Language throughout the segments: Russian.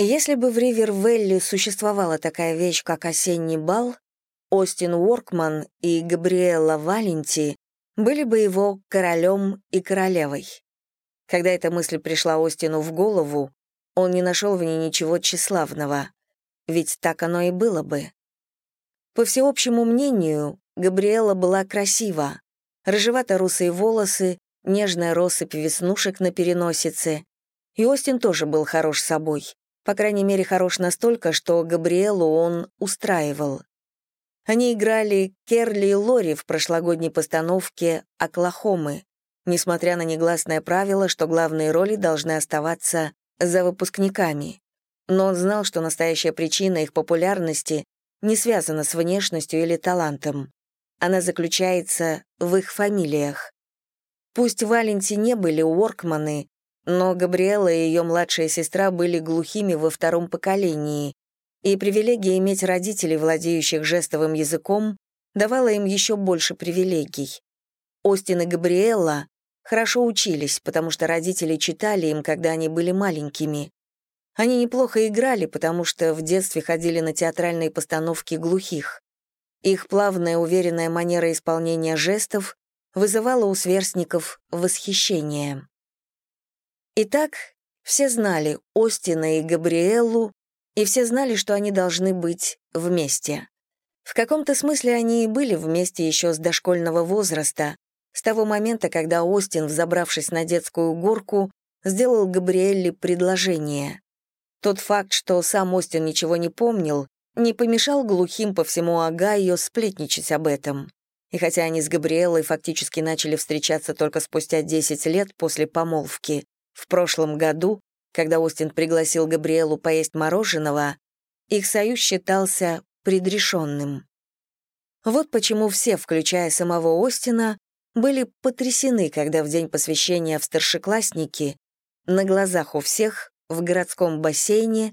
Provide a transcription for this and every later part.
Если бы в Ривервелли существовала такая вещь, как осенний бал, Остин Уоркман и Габриэла Валенти были бы его королем и королевой. Когда эта мысль пришла Остину в голову, он не нашел в ней ничего тщеславного, ведь так оно и было бы. По всеобщему мнению, Габриэла была красива. Рыжевато-русые волосы, нежная россыпь веснушек на переносице. И Остин тоже был хорош собой. По крайней мере, хорош настолько, что Габриэлу он устраивал. Они играли Керли и Лори в прошлогодней постановке «Оклахомы», несмотря на негласное правило, что главные роли должны оставаться за выпускниками. Но он знал, что настоящая причина их популярности не связана с внешностью или талантом. Она заключается в их фамилиях. Пусть Валенти не были Уоркманы, но Габриэла и ее младшая сестра были глухими во втором поколении, и привилегия иметь родителей, владеющих жестовым языком, давала им еще больше привилегий. Остин и Габриэла хорошо учились, потому что родители читали им, когда они были маленькими. Они неплохо играли, потому что в детстве ходили на театральные постановки глухих. Их плавная, уверенная манера исполнения жестов вызывала у сверстников восхищение. Итак, все знали Остина и Габриэлу, и все знали, что они должны быть вместе. В каком-то смысле они и были вместе еще с дошкольного возраста, с того момента, когда Остин, взобравшись на детскую горку, сделал Габриэлле предложение. Тот факт, что сам Остин ничего не помнил, не помешал глухим по всему Огайо сплетничать об этом. И хотя они с Габриэлой фактически начали встречаться только спустя 10 лет после помолвки, в прошлом году, когда Остин пригласил Габриэлу поесть мороженого, их союз считался предрешенным. Вот почему все, включая самого Остина, были потрясены, когда в день посвящения в старшеклассники на глазах у всех в городском бассейне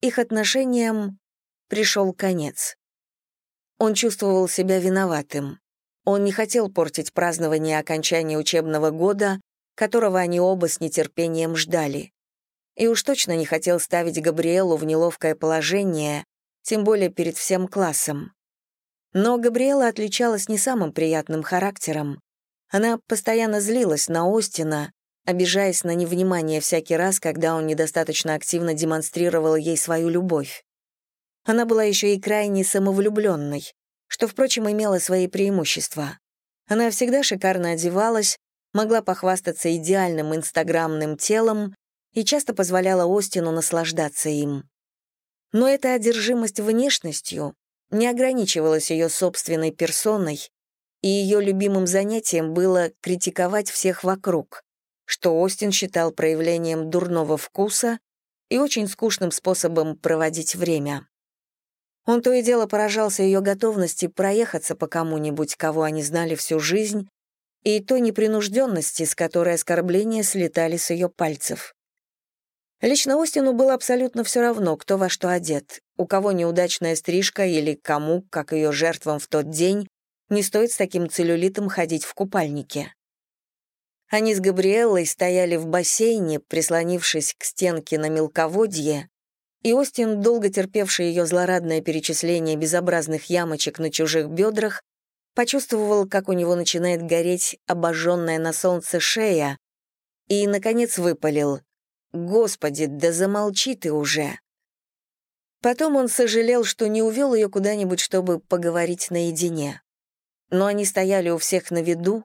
их отношениям пришел конец. Он чувствовал себя виноватым. Он не хотел портить празднование окончания учебного года, которого они оба с нетерпением ждали. И уж точно не хотел ставить Габриэлу в неловкое положение, тем более перед всем классом. Но Габриэла отличалась не самым приятным характером. Она постоянно злилась на Остина, обижаясь на невнимание всякий раз, когда он недостаточно активно демонстрировал ей свою любовь. Она была еще и крайне самовлюбленной, что, впрочем, имело свои преимущества. Она всегда шикарно одевалась, могла похвастаться идеальным инстаграмным телом и часто позволяла Остину наслаждаться им. Но эта одержимость внешностью не ограничивалась ее собственной персоной, и ее любимым занятием было критиковать всех вокруг, что Остин считал проявлением дурного вкуса и очень скучным способом проводить время. Он то и дело поражался ее готовности проехаться по кому-нибудь, кого они знали всю жизнь, и той непринужденности, с которой оскорбления слетали с ее пальцев. Лично Остину было абсолютно все равно, кто во что одет, у кого неудачная стрижка или кому, как ее жертвам в тот день, не стоит с таким целлюлитом ходить в купальнике. Они с Габриэллой стояли в бассейне, прислонившись к стенке на мелководье, и Остин, долго терпевший ее злорадное перечисление безобразных ямочек на чужих бедрах, почувствовал, как у него начинает гореть обожженная на солнце шея, и, наконец, выпалил «Господи, да замолчи ты уже!» Потом он сожалел, что не увел ее куда-нибудь, чтобы поговорить наедине. Но они стояли у всех на виду,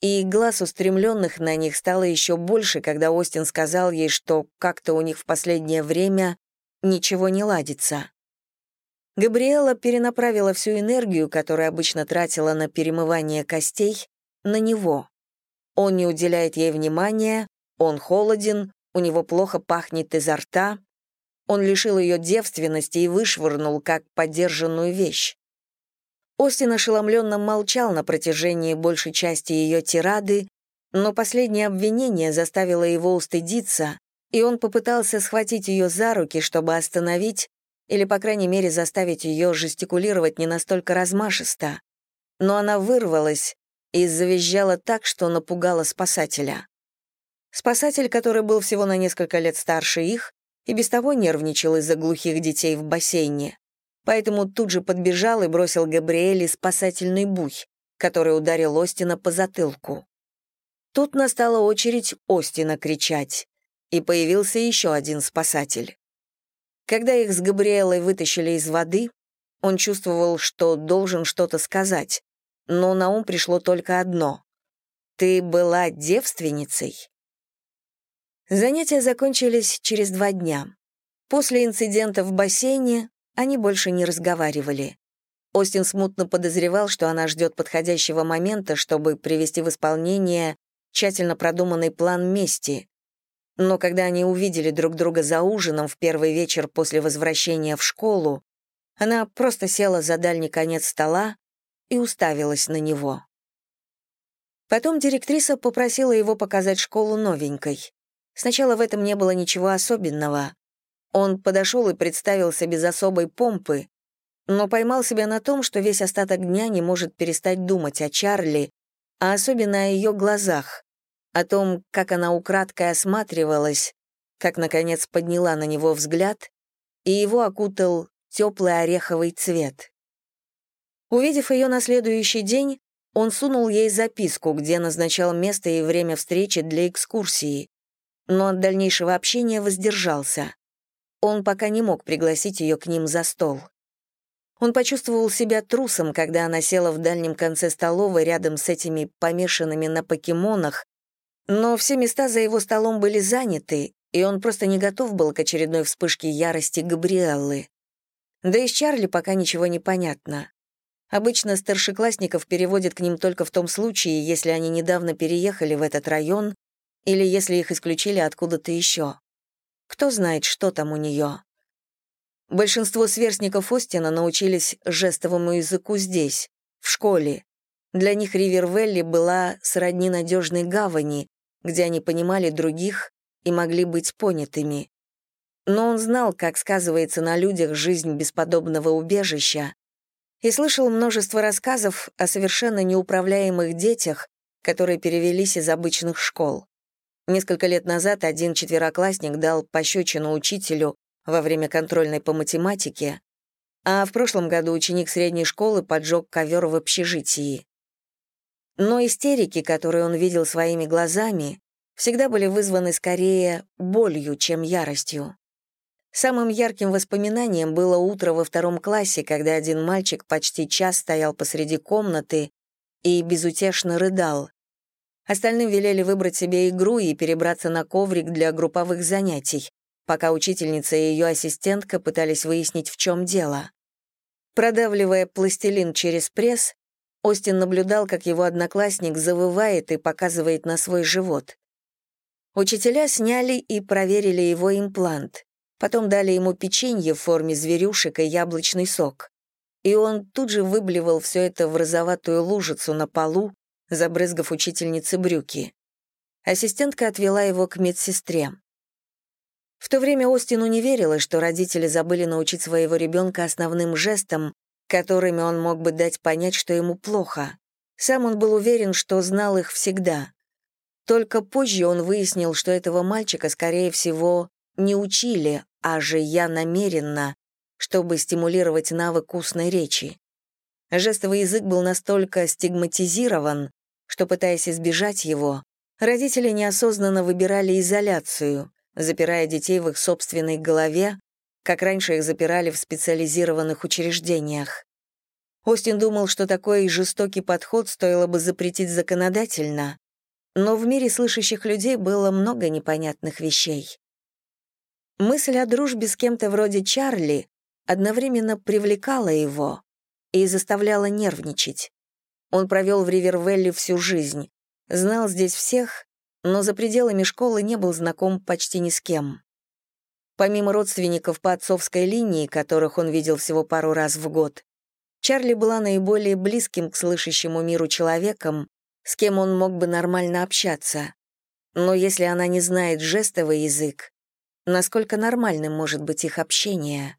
и глаз устремленных на них стало еще больше, когда Остин сказал ей, что как-то у них в последнее время ничего не ладится. Габриэла перенаправила всю энергию, которую обычно тратила на перемывание костей, на него. Он не уделяет ей внимания, он холоден, у него плохо пахнет изо рта. Он лишил ее девственности и вышвырнул, как подержанную вещь. Остин ошеломленно молчал на протяжении большей части ее тирады, но последнее обвинение заставило его устыдиться, и он попытался схватить ее за руки, чтобы остановить или, по крайней мере, заставить ее жестикулировать не настолько размашисто. Но она вырвалась и завизжала так, что напугала спасателя. Спасатель, который был всего на несколько лет старше их, и без того нервничал из-за глухих детей в бассейне. Поэтому тут же подбежал и бросил Габриэле спасательный буй, который ударил Остина по затылку. Тут настала очередь Остина кричать, и появился еще один спасатель. Когда их с Габриэлой вытащили из воды, он чувствовал, что должен что-то сказать, но на ум пришло только одно. «Ты была девственницей?» Занятия закончились через два дня. После инцидента в бассейне они больше не разговаривали. Остин смутно подозревал, что она ждет подходящего момента, чтобы привести в исполнение тщательно продуманный план мести, но когда они увидели друг друга за ужином в первый вечер после возвращения в школу, она просто села за дальний конец стола и уставилась на него. Потом директриса попросила его показать школу новенькой. Сначала в этом не было ничего особенного. Он подошел и представился без особой помпы, но поймал себя на том, что весь остаток дня не может перестать думать о Чарли, а особенно о ее глазах, о том, как она украдкой осматривалась, как, наконец, подняла на него взгляд, и его окутал теплый ореховый цвет. Увидев ее на следующий день, он сунул ей записку, где назначал место и время встречи для экскурсии, но от дальнейшего общения воздержался. Он пока не мог пригласить ее к ним за стол. Он почувствовал себя трусом, когда она села в дальнем конце столовой рядом с этими помешанными на покемонах, но все места за его столом были заняты, и он просто не готов был к очередной вспышке ярости Габриэллы. Да и с Чарли пока ничего не понятно. Обычно старшеклассников переводят к ним только в том случае, если они недавно переехали в этот район или если их исключили откуда-то еще. Кто знает, что там у нее. Большинство сверстников Остина научились жестовому языку здесь, в школе. Для них Ривервелли была сродни надежной гавани, где они понимали других и могли быть понятыми. Но он знал, как сказывается на людях жизнь бесподобного убежища, и слышал множество рассказов о совершенно неуправляемых детях, которые перевелись из обычных школ. Несколько лет назад один четвероклассник дал пощечину учителю во время контрольной по математике, а в прошлом году ученик средней школы поджег ковер в общежитии. Но истерики, которые он видел своими глазами, всегда были вызваны скорее болью, чем яростью. Самым ярким воспоминанием было утро во втором классе, когда один мальчик почти час стоял посреди комнаты и безутешно рыдал. Остальным велели выбрать себе игру и перебраться на коврик для групповых занятий, пока учительница и ее ассистентка пытались выяснить, в чем дело. Продавливая пластилин через пресс, Остин наблюдал, как его одноклассник завывает и показывает на свой живот. Учителя сняли и проверили его имплант. Потом дали ему печенье в форме зверюшек и яблочный сок. И он тут же выблевал все это в розоватую лужицу на полу, забрызгав учительнице брюки. Ассистентка отвела его к медсестре. В то время Остину не верилось, что родители забыли научить своего ребенка основным жестам, которыми он мог бы дать понять, что ему плохо. Сам он был уверен, что знал их всегда. Только позже он выяснил, что этого мальчика, скорее всего, не учили, а же я намеренно, чтобы стимулировать навык устной речи. Жестовый язык был настолько стигматизирован, что, пытаясь избежать его, родители неосознанно выбирали изоляцию, запирая детей в их собственной голове, как раньше их запирали в специализированных учреждениях. Остин думал, что такой жестокий подход стоило бы запретить законодательно, но в мире слышащих людей было много непонятных вещей. Мысль о дружбе с кем-то вроде Чарли одновременно привлекала его и заставляла нервничать. Он провел в Ривервелле всю жизнь, знал здесь всех, но за пределами школы не был знаком почти ни с кем. Помимо родственников по отцовской линии, которых он видел всего пару раз в год, Чарли была наиболее близким к слышащему миру человеком, с кем он мог бы нормально общаться. Но если она не знает жестовый язык, насколько нормальным может быть их общение?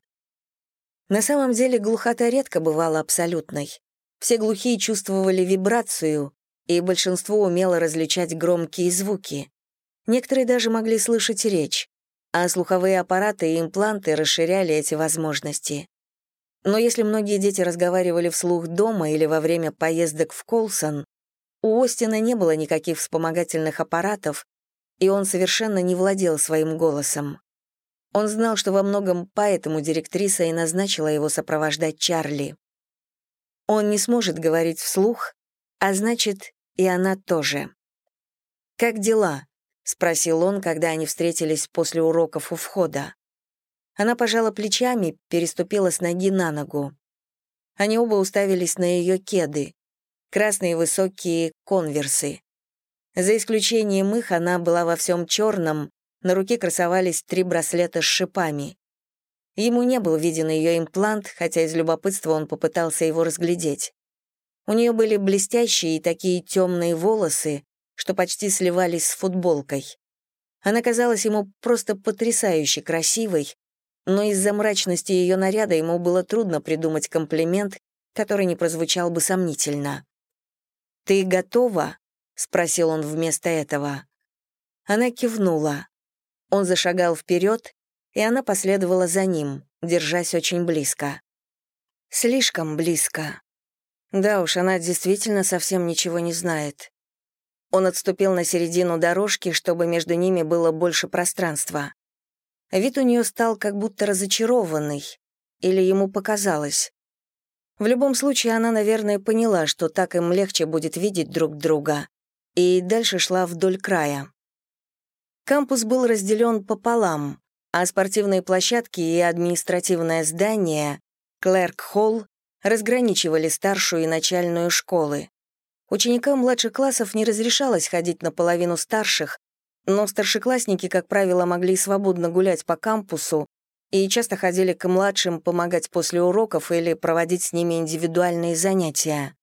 На самом деле глухота редко бывала абсолютной. Все глухие чувствовали вибрацию, и большинство умело различать громкие звуки. Некоторые даже могли слышать речь, а слуховые аппараты и импланты расширяли эти возможности. Но если многие дети разговаривали вслух дома или во время поездок в Колсон, у Остина не было никаких вспомогательных аппаратов, и он совершенно не владел своим голосом. Он знал, что во многом поэтому директриса и назначила его сопровождать Чарли. Он не сможет говорить вслух, а значит, и она тоже. «Как дела?» — спросил он, когда они встретились после уроков у входа. Она пожала плечами, переступила с ноги на ногу. Они оба уставились на ее кеды, красные высокие конверсы. За исключением их она была во всем черном, на руке красовались три браслета с шипами. Ему не был виден ее имплант, хотя из любопытства он попытался его разглядеть. У нее были блестящие и такие темные волосы, что почти сливались с футболкой. Она казалась ему просто потрясающе красивой, но из-за мрачности ее наряда ему было трудно придумать комплимент, который не прозвучал бы сомнительно. «Ты готова?» — спросил он вместо этого. Она кивнула. Он зашагал вперед, и она последовала за ним, держась очень близко. Слишком близко. Да уж, она действительно совсем ничего не знает. Он отступил на середину дорожки, чтобы между ними было больше пространства. Вид у нее стал как будто разочарованный, или ему показалось. В любом случае, она, наверное, поняла, что так им легче будет видеть друг друга, и дальше шла вдоль края. Кампус был разделен пополам, а спортивные площадки и административное здание, Клерк-холл, разграничивали старшую и начальную школы. Ученикам младших классов не разрешалось ходить на половину старших, но старшеклассники, как правило, могли свободно гулять по кампусу и часто ходили к младшим помогать после уроков или проводить с ними индивидуальные занятия.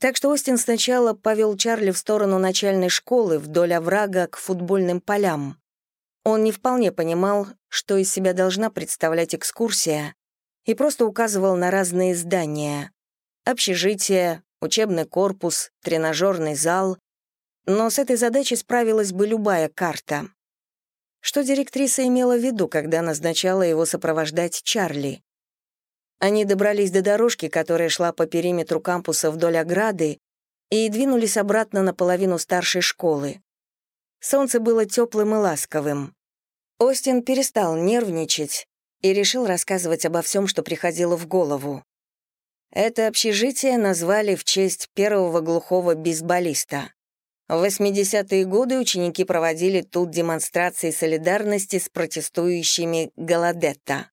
Так что Остин сначала повел Чарли в сторону начальной школы вдоль оврага к футбольным полям. Он не вполне понимал, что из себя должна представлять экскурсия, и просто указывал на разные здания. Общежитие, учебный корпус, тренажерный зал. Но с этой задачей справилась бы любая карта. Что директриса имела в виду, когда назначала его сопровождать Чарли? Они добрались до дорожки, которая шла по периметру кампуса вдоль ограды, и двинулись обратно на половину старшей школы. Солнце было теплым и ласковым. Остин перестал нервничать и решил рассказывать обо всем, что приходило в голову. Это общежитие назвали в честь первого глухого бейсболиста. В 80-е годы ученики проводили тут демонстрации солидарности с протестующими Голодетта.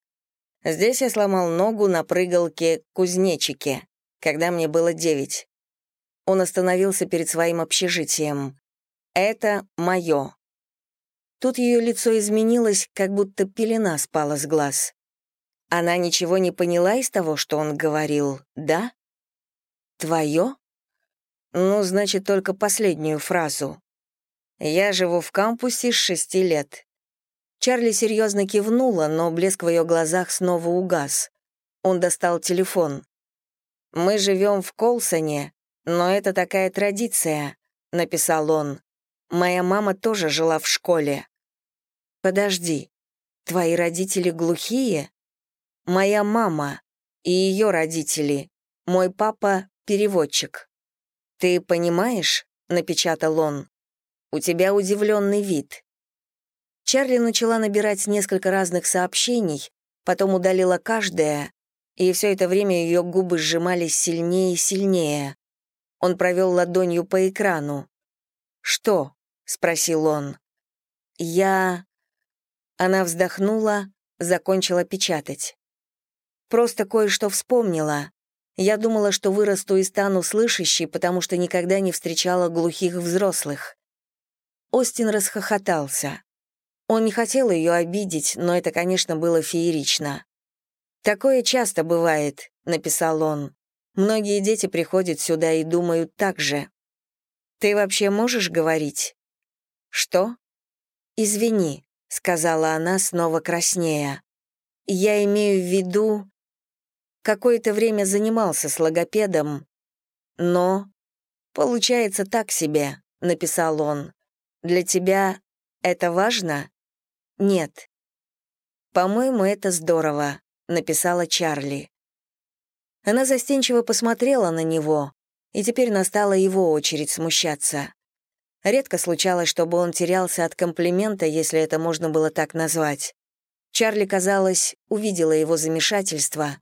Здесь я сломал ногу на прыгалке кузнечике, когда мне было девять. Он остановился перед своим общежитием. «Это мое». Тут ее лицо изменилось, как будто пелена спала с глаз. Она ничего не поняла из того, что он говорил, да? «Твое?» Ну, значит, только последнюю фразу. «Я живу в кампусе с шести лет. Чарли серьезно кивнула, но блеск в ее глазах снова угас. Он достал телефон. «Мы живем в Колсоне, но это такая традиция», — написал он. «Моя мама тоже жила в школе». «Подожди, твои родители глухие?» «Моя мама и ее родители. Мой папа — переводчик». «Ты понимаешь?» — напечатал он. «У тебя удивленный вид. Чарли начала набирать несколько разных сообщений, потом удалила каждое, и все это время ее губы сжимались сильнее и сильнее. Он провел ладонью по экрану. «Что?» — спросил он. «Я...» Она вздохнула, закончила печатать. «Просто кое-что вспомнила. Я думала, что вырасту и стану слышащей, потому что никогда не встречала глухих взрослых». Остин расхохотался. Он не хотел ее обидеть, но это, конечно, было феерично. «Такое часто бывает», — написал он. «Многие дети приходят сюда и думают так же. Ты вообще можешь говорить?» «Что?» «Извини», — сказала она, снова краснея. «Я имею в виду...» Какое-то время занимался с логопедом, но... «Получается так себе», — написал он. «Для тебя это важно?» «Нет», «По-моему, это здорово», — написала Чарли. Она застенчиво посмотрела на него, и теперь настала его очередь смущаться. Редко случалось, чтобы он терялся от комплимента, если это можно было так назвать. Чарли, казалось, увидела его замешательство.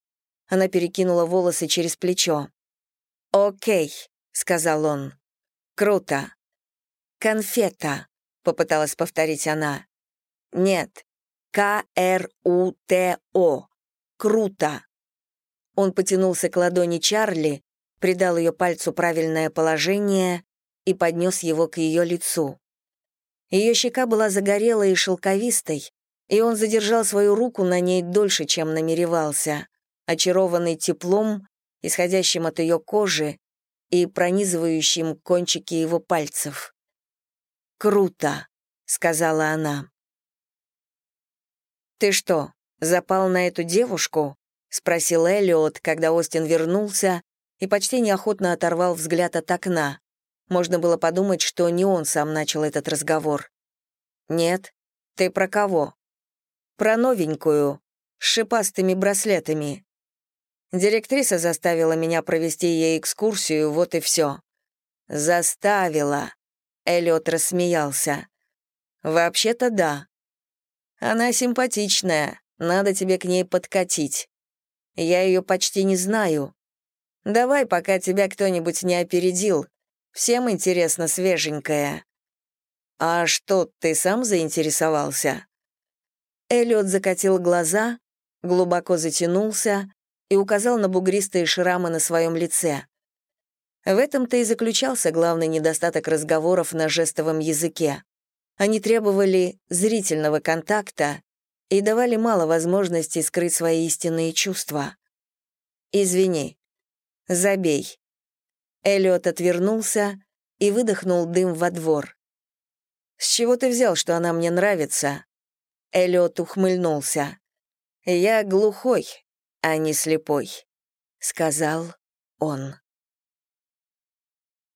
Она перекинула волосы через плечо. «Окей», — сказал он. «Круто». «Конфета», — попыталась повторить она. «Нет, К-Р-У-Т-О. Круто». Он потянулся к ладони Чарли, придал ее пальцу правильное положение и поднес его к ее лицу. Ее щека была загорелой и шелковистой, и он задержал свою руку на ней дольше, чем намеревался, очарованный теплом, исходящим от ее кожи и пронизывающим кончики его пальцев. «Круто», — сказала она. «Ты что, запал на эту девушку?» — спросил Эллиот, когда Остин вернулся и почти неохотно оторвал взгляд от окна. Можно было подумать, что не он сам начал этот разговор. «Нет. Ты про кого?» «Про новенькую, с шипастыми браслетами. Директриса заставила меня провести ей экскурсию, вот и все. «Заставила», — Эллиот рассмеялся. «Вообще-то да. Она симпатичная, надо тебе к ней подкатить. Я ее почти не знаю. Давай, пока тебя кто-нибудь не опередил. Всем интересно свеженькая». «А что, ты сам заинтересовался?» Эллиот закатил глаза, глубоко затянулся и указал на бугристые шрамы на своем лице. В этом-то и заключался главный недостаток разговоров на жестовом языке. Они требовали зрительного контакта и давали мало возможностей скрыть свои истинные чувства. «Извини. Забей». Эллиот отвернулся и выдохнул дым во двор. «С чего ты взял, что она мне нравится?» Эллиот ухмыльнулся. «Я глухой, а не слепой», — сказал он.